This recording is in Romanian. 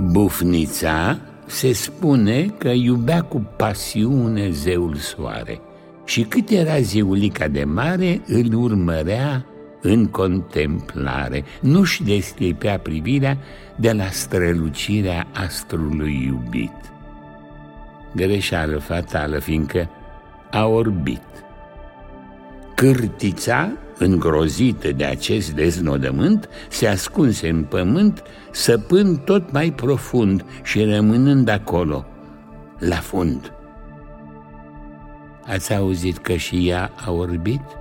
Bufnița se spune că iubea cu pasiune zeul soare și cât era ziulica de mare, îl urmărea în contemplare, nu-și desclipea privirea de la strălucirea astrului iubit. Greșeală fatală, fiindcă a orbit. Cârtița, îngrozită de acest deznodământ, se ascunse în pământ, săpând tot mai profund și rămânând acolo, la fund. Ați auzit că și ea a orbit?